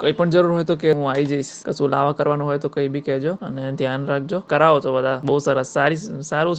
કઈ પણ જરૂર હોય તો કે હું આવી જઈશ. કશું લાવા કરવાનું હોય તો કઈ બી કહેજો અને ધ્યાન રાખજો. કરાવો તો બધા. બહુ સરસ. સારી, સારું છે.